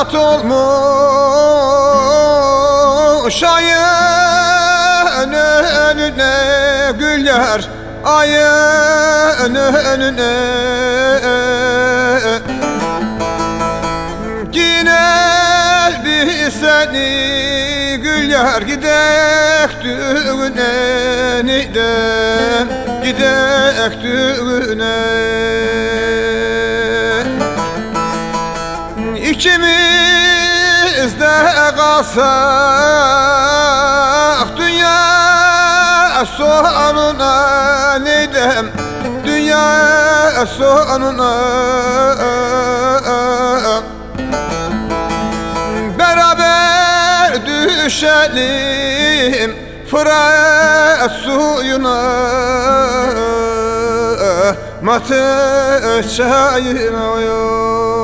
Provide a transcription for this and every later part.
Kanat olmuş ayın önüne güller Ayın önüne. Ginerdi seni güller Gidek düğüne nidem Gidek düğüne İkimiz de kalsak Dünya sonuna neydem Dünya sonuna Beraber düşelim Fırat suyuna Matı çayına oy.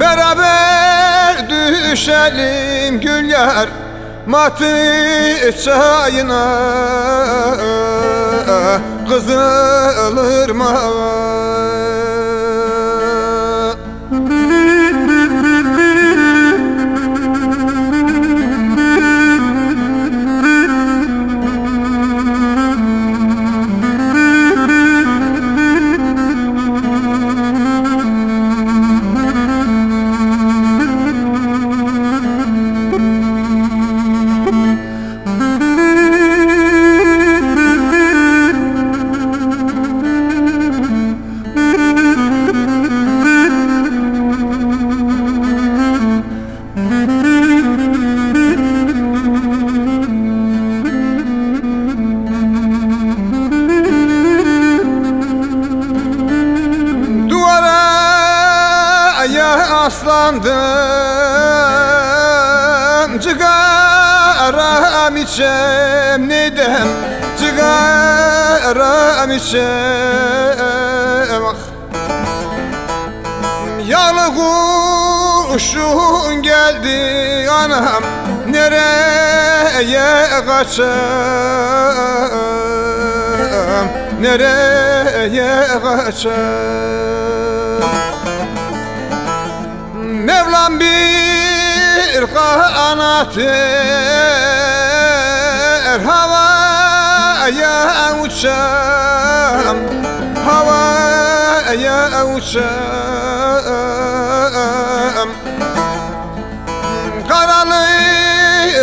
Beraber düşelim gül yar Matı çayına. Kızılırma yaslandım Cigaram içem nidem Cigaram içem ah. Yağlı kuşun geldi anam. Nereye kaçam Nereye kaçam Mevlam bir kanat ver Havaya uçam Havaya uçam Karalı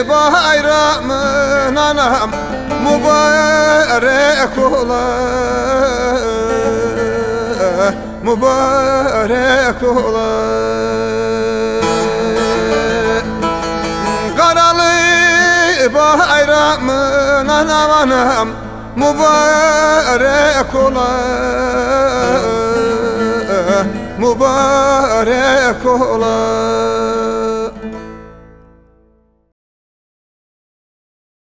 bayramın anam Mübarek ola Mübarek ola. Karalı bayramın anam anam Mübarek ola. Mübarek ola